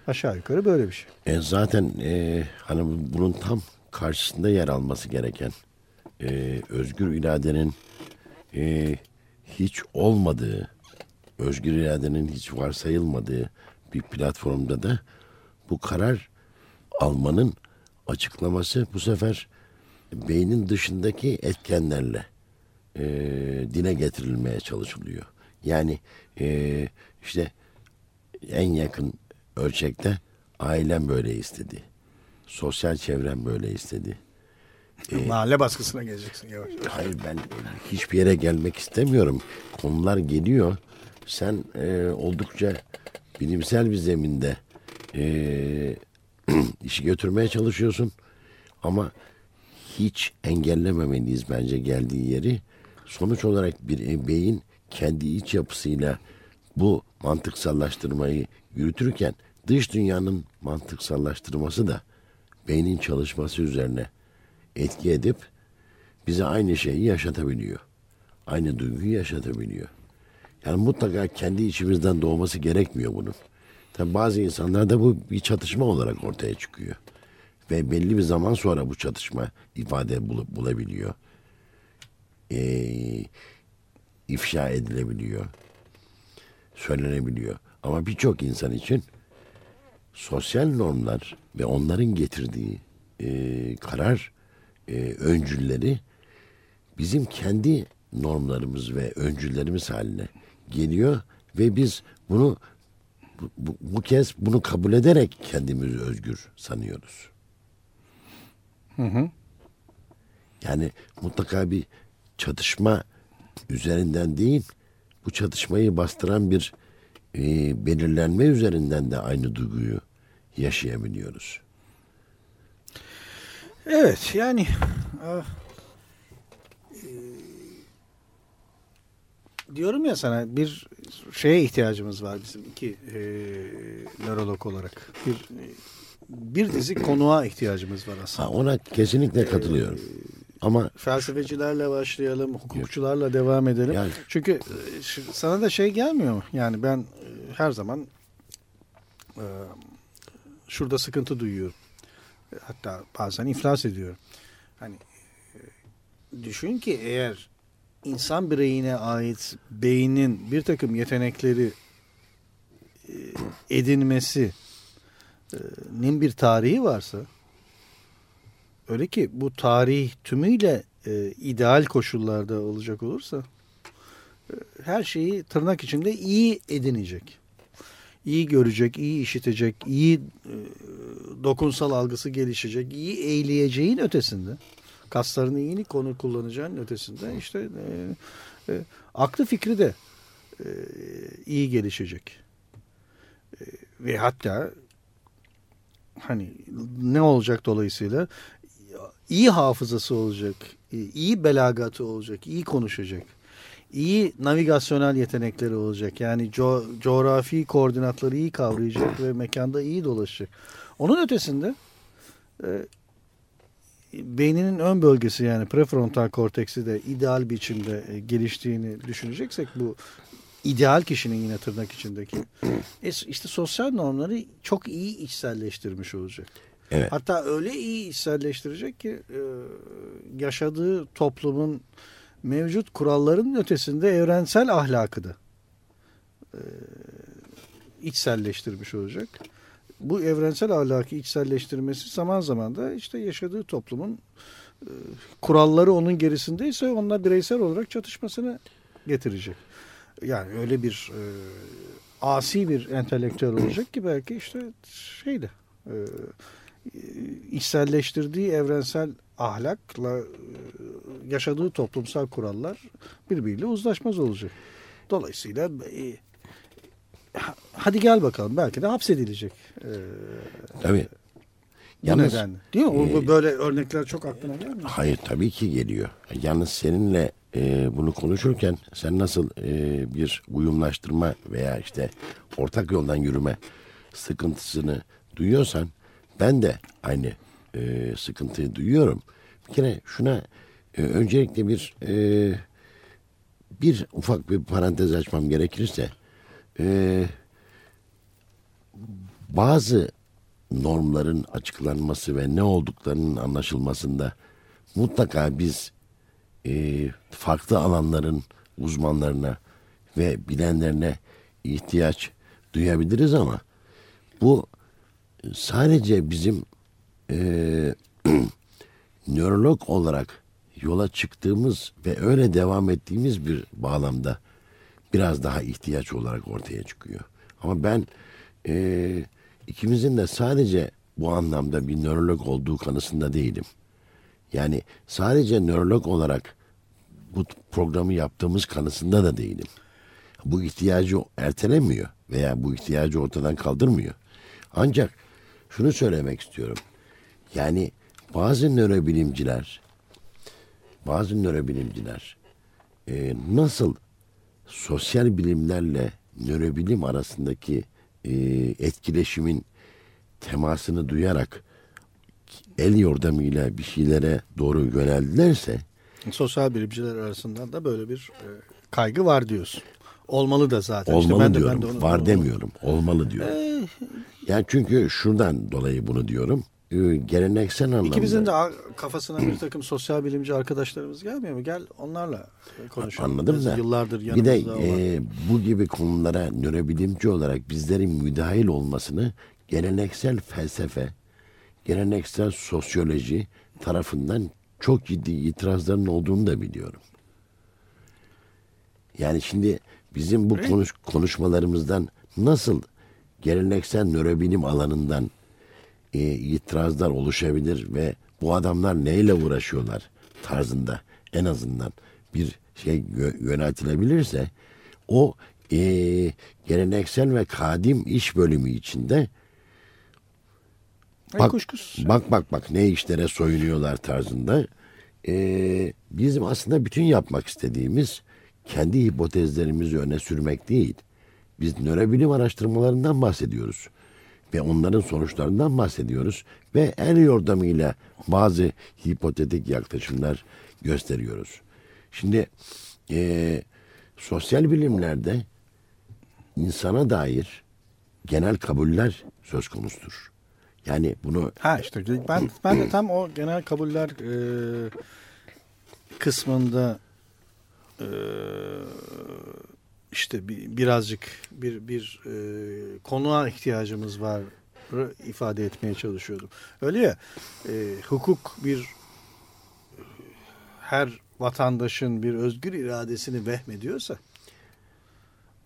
aşağı yukarı böyle bir şey. E, zaten e, hani bu- bunun tam karşısında yer alması gereken e, özgür iradenin e, hiç olmadığı, özgür iradenin hiç varsayılmadığı bir platformda da bu karar almanın açıklaması bu sefer beynin dışındaki etkenlerle e, dile getirilmeye çalışılıyor. Yani e, işte en yakın ölçekte ailem böyle istedi. Sosyal çevrem böyle istedi. Mahalle baskısına geleceksin yavaş. Hayır ben hiçbir yere gelmek istemiyorum. Konular geliyor. Sen e, oldukça bilimsel bir zeminde e, işi götürmeye çalışıyorsun. Ama hiç engellememeliyiz bence geldiği yeri. Sonuç olarak bir beyin kendi iç yapısıyla bu mantıksallaştırmayı yürütürken dış dünyanın mantıksallaştırması da beynin çalışması üzerine etki edip bize aynı şeyi yaşatabiliyor. Aynı duyguyu yaşatabiliyor. Yani mutlaka kendi içimizden doğması gerekmiyor bunun. Tabi bazı insanlarda bu bir çatışma olarak ortaya çıkıyor. Ve belli bir zaman sonra bu çatışma ifade bul- bulabiliyor. Ee, ifşa edilebiliyor. Söylenebiliyor. Ama birçok insan için sosyal normlar ve onların getirdiği e, karar e, öncülleri bizim kendi normlarımız ve öncüllerimiz haline geliyor ve biz bunu bu, bu, kez bunu kabul ederek kendimizi özgür sanıyoruz. Yani mutlaka bir çatışma üzerinden değil, bu çatışmayı bastıran bir e, belirlenme üzerinden de aynı duyguyu yaşayabiliyoruz. Evet yani ah, diyorum ya sana bir şeye ihtiyacımız var bizim iki e, nörolog olarak. Bir e, bir dizi konuğa ihtiyacımız var aslında. Ha, ona kesinlikle katılıyorum. Ama Felsefecilerle başlayalım, hukukçularla devam edelim. Yani- Çünkü e, sana da şey gelmiyor mu? Yani ben e, her zaman e, şurada sıkıntı duyuyorum. E, Hatta bazen iflas ediyorum. Hani düşün ki eğer insan bireyine ait beynin bir takım yetenekleri e, edinmesi e, nin bir tarihi varsa öyle ki bu tarih tümüyle e, ideal koşullarda olacak olursa e, her şeyi tırnak içinde iyi edinecek. İyi görecek, iyi işitecek, iyi e, dokunsal algısı gelişecek, iyi eğleyeceğin ötesinde kaslarını iyi konu kullanacağın ötesinde işte e, e, aklı fikri de e, iyi gelişecek. E, ve hatta hani ne olacak dolayısıyla iyi hafızası olacak, iyi belagatı olacak, iyi konuşacak, iyi navigasyonel yetenekleri olacak. Yani co- coğrafi koordinatları iyi kavrayacak ve mekanda iyi dolaşacak. Onun ötesinde e, beyninin ön bölgesi yani prefrontal korteksi de ideal biçimde e, geliştiğini düşüneceksek bu ideal kişinin yine tırnak içindeki e, işte sosyal normları çok iyi içselleştirmiş olacak. evet. Hatta öyle iyi içselleştirecek ki e, yaşadığı toplumun mevcut kuralların ötesinde evrensel ahlakı da e, içselleştirmiş olacak. Bu evrensel ahlakı içselleştirmesi zaman zaman da işte yaşadığı toplumun e, kuralları onun gerisindeyse onunla bireysel olarak çatışmasını getirecek. Yani öyle bir e, asi bir entelektüel olacak ki belki işte şeyde e, içselleştirdiği evrensel ahlakla e, yaşadığı toplumsal kurallar birbiriyle uzlaşmaz olacak. Dolayısıyla e, hadi gel bakalım belki de hapsedilecek. E, Tabii. bu Yalnız- nedenle. Değil mi? E, bu böyle örnekler çok aklına gelmiyor. Hayır tabii ki geliyor. Yalnız seninle e, bunu konuşurken sen nasıl e, bir uyumlaştırma veya işte ortak yoldan yürüme sıkıntısını duyuyorsan ben de aynı e, sıkıntıyı duyuyorum. Bir kere şuna e, öncelikle bir e, bir ufak bir parantez açmam gerekirse e, bazı normların açıklanması ve ne olduklarının anlaşılmasında mutlaka biz e, farklı alanların uzmanlarına ve bilenlerine ihtiyaç duyabiliriz ama bu sadece bizim e, nörolog olarak yola çıktığımız ve öyle devam ettiğimiz bir bağlamda biraz daha ihtiyaç olarak ortaya çıkıyor. Ama ben e, ikimizin de sadece bu anlamda bir nörolog olduğu kanısında değilim. Yani sadece nörolog olarak bu programı yaptığımız kanısında da değilim. Bu ihtiyacı ertelemiyor veya bu ihtiyacı ortadan kaldırmıyor. Ancak şunu söylemek istiyorum. Yani bazı nörobilimciler bazı nörobilimciler e, nasıl sosyal bilimlerle nörobilim arasındaki e, etkileşimin temasını duyarak el yordamıyla bir şeylere doğru yöneldilerse Sosyal bilimciler arasında da böyle bir e, kaygı var diyorsun. Olmalı da zaten. İşte olmalı ben de- ben diyorum. de onu- Var onu- demiyorum. Olmalı diyorum. Eh, Yani çünkü şuradan dolayı bunu diyorum. Ee, geleneksel anlamda. İkimizin de kafasına bir takım sosyal bilimci arkadaşlarımız gelmiyor mu? Gel onlarla konuşalım. Anladım Biz da. Yıllardır bir de olan. e, bu gibi konulara nörobilimci olarak bizlerin müdahil olmasını geleneksel felsefe, geleneksel sosyoloji tarafından çok ciddi itirazların olduğunu da biliyorum. Yani şimdi bizim bu konuş, konuşmalarımızdan nasıl geleneksel nörobilim alanından e, itirazlar oluşabilir ve bu adamlar neyle uğraşıyorlar? tarzında en azından bir şey yö- yöneltilebilirse o e, geleneksel ve kadim iş bölümü içinde bak, kuşkusuz. bak bak bak ne işlere soyunuyorlar tarzında e, bizim aslında bütün yapmak istediğimiz kendi hipotezlerimizi öne sürmek değil. Biz nörobilim araştırmalarından bahsediyoruz ve onların sonuçlarından bahsediyoruz ve el yordamıyla bazı hipotetik yaklaşımlar gösteriyoruz. Şimdi e, sosyal bilimlerde insana dair genel kabuller söz konusudur. Yani bunu Ha işte ben ben de tam o genel kabuller e, kısmında e, işte bir, birazcık bir bir e, konuğa ihtiyacımız var ifade etmeye çalışıyordum. Öyle ya e, hukuk bir her vatandaşın bir özgür iradesini vehmediyorsa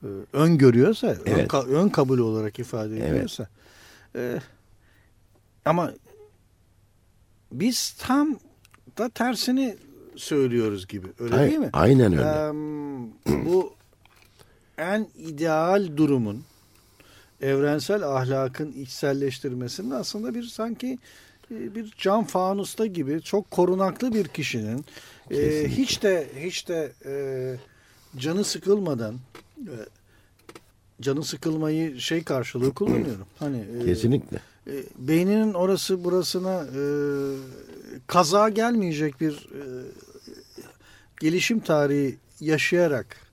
e, öngörüyorsa ön, Evet. ka- ön kabul olarak ifade Evet. ediyorsa e, ama biz tam da tersini söylüyoruz gibi. Öyle Ay- değil mi? aynen öyle. Em, bu en ideal durumun evrensel ahlakın içselleştirmesinin aslında bir sanki e, bir cam fanusta gibi çok korunaklı bir kişinin e, hiç de hiç de e, canı sıkılmadan e, canı sıkılmayı şey karşılığı kullanıyorum. Hani e, kesinlikle e, beyninin orası burasına e, kaza gelmeyecek bir e, gelişim tarihi yaşayarak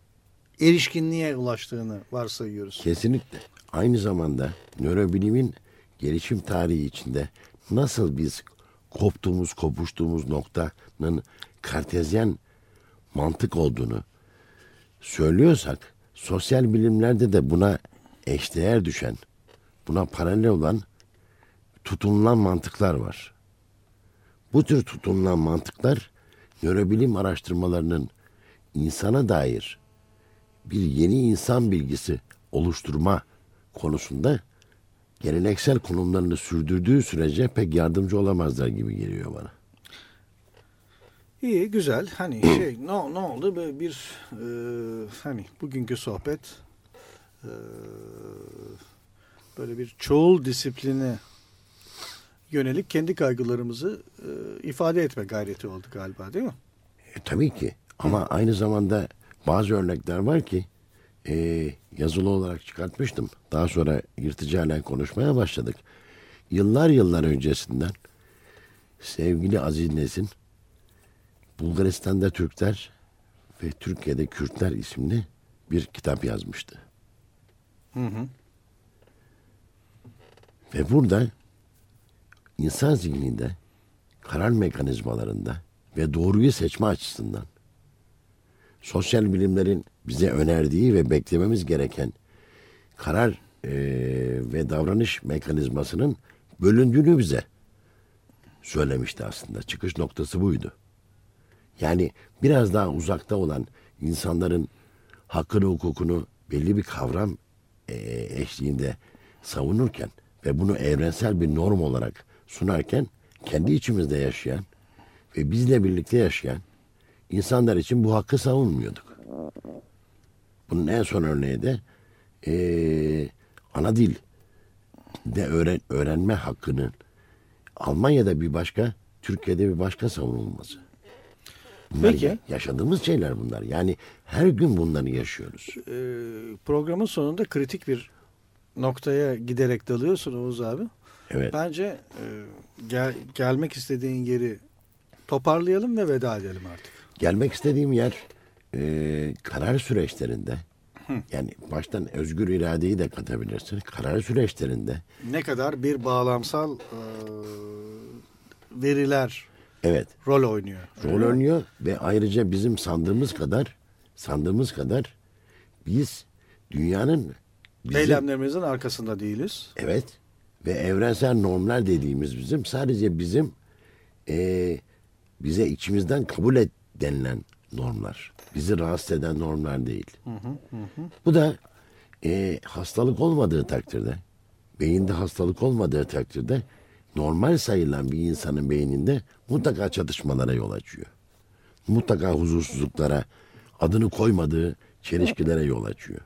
erişkinliğe ulaştığını varsayıyoruz. Kesinlikle. Aynı zamanda nörobilimin gelişim tarihi içinde nasıl biz koptuğumuz, kopuştuğumuz noktanın kartezyen mantık olduğunu söylüyorsak, sosyal bilimlerde de buna eşdeğer düşen, buna paralel olan tutunulan mantıklar var. Bu tür tutunulan mantıklar nörobilim araştırmalarının insana dair bir yeni insan bilgisi oluşturma konusunda geleneksel konumlarını sürdürdüğü sürece pek yardımcı olamazlar gibi geliyor bana. İyi güzel hani şey ne, ne oldu böyle bir e, hani bugünkü sohbet e, böyle bir çoğul disipline yönelik kendi kaygılarımızı e, ifade etme gayreti oldu galiba değil mi? E, tabii ki ama aynı zamanda bazı örnekler var ki e, yazılı olarak çıkartmıştım. Daha sonra yırtıcıyla konuşmaya başladık. Yıllar yıllar öncesinden sevgili Aziz Nesin Bulgaristan'da Türkler ve Türkiye'de Kürtler isimli bir kitap yazmıştı. Hı hı. Ve burada insan zihninde, karar mekanizmalarında ve doğruyu seçme açısından sosyal bilimlerin bize önerdiği ve beklememiz gereken karar eee, ve davranış mekanizmasının bölündüğünü bize söylemişti aslında. Çıkış noktası buydu. Yani biraz daha uzakta olan insanların hakkını hukukunu belli bir kavram eee, eşliğinde savunurken ve bunu evrensel bir norm olarak sunarken kendi içimizde yaşayan ve bizle birlikte yaşayan insanlar için bu hakkı savunmuyorduk. Bunun en son örneği de eee, ana dil de öğren, öğrenme hakkının Almanya'da bir başka, Türkiye'de bir başka savunulması. Bunlar Peki. ya- yaşadığımız şeyler bunlar. Yani her gün bunları yaşıyoruz. e, programın sonunda kritik bir noktaya giderek dalıyorsun Oğuz abi. Evet. Bence e, gel, gelmek istediğin yeri toparlayalım ve veda edelim artık. Gelmek istediğim yer e, karar süreçlerinde yani baştan özgür iradeyi de katabilirsin. Karar süreçlerinde Ne kadar bir bağlamsal e, veriler evet rol oynuyor. rol oynuyor ve ayrıca bizim sandığımız kadar sandığımız kadar biz dünyanın bizim, Eylemlerimizin arkasında değiliz. evet ve evrensel normlar dediğimiz bizim sadece bizim e, bize içimizden kabul et denilen normlar. Bizi rahatsız eden normlar değil. Bu da e, hastalık olmadığı takdirde, beyinde hastalık olmadığı takdirde normal sayılan bir insanın beyninde mutlaka çatışmalara yol açıyor. mutlaka huzursuzluklara, adını koymadığı çelişkilere yol açıyor.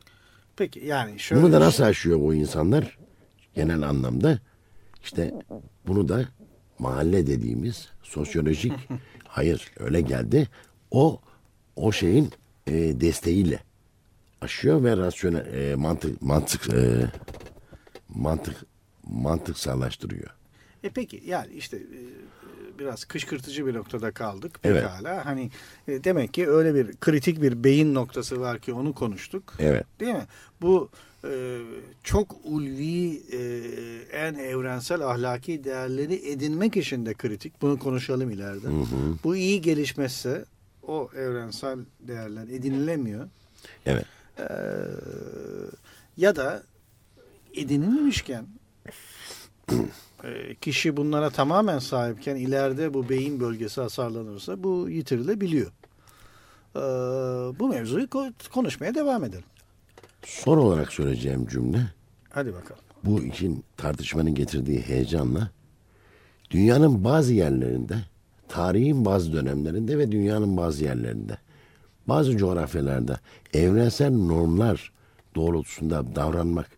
Peki yani şöyle Bunu da nasıl aşıyor o insanlar? Genel anlamda işte bunu da mahalle dediğimiz sosyolojik hayır öyle geldi. O o şeyin e, desteğiyle aşıyor ve rasyonel e, mantık mantık e, mantık mantıksallaştırıyor. E peki yani işte e, biraz kışkırtıcı bir noktada kaldık Evet. pekala. Hani e, demek ki öyle bir kritik bir beyin noktası var ki onu konuştuk. Evet. Değil mi? Bu e, çok ulvi e, en evrensel ahlaki değerleri edinmek için de kritik. Bunu konuşalım ileride. Bu iyi gelişmezse o evrensel değerler edinilemiyor. Evet. Ee, ya da edinilmemişken e, kişi bunlara tamamen sahipken ileride bu beyin bölgesi hasarlanırsa bu yitirilebiliyor. Ee, bu mevzuyu ko- konuşmaya devam edelim. Son olarak söyleyeceğim cümle Hadi bakalım. bu için tartışmanın getirdiği heyecanla dünyanın bazı yerlerinde, tarihin bazı dönemlerinde ve dünyanın bazı yerlerinde, bazı coğrafyalarda evrensel normlar doğrultusunda davranmak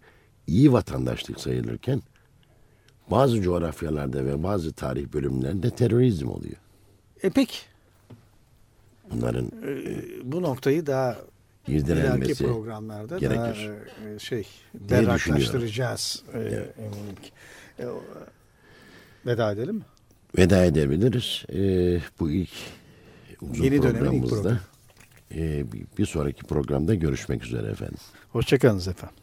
iyi vatandaşlık sayılırken bazı coğrafyalarda ve bazı tarih bölümlerinde terörizm oluyor. E peki Bunların e, bu noktayı daha irdelenmesi programlarda gerekir. daha e, şey berraklaştıracağız e, eminim ki. E, veda edelim mi? veda edebiliriz. Ee, bu ilk uzun Yeni ilk programımızda. programı. Ee, bir- bir sonraki programda görüşmek üzere efendim. Hoşçakalınız efendim.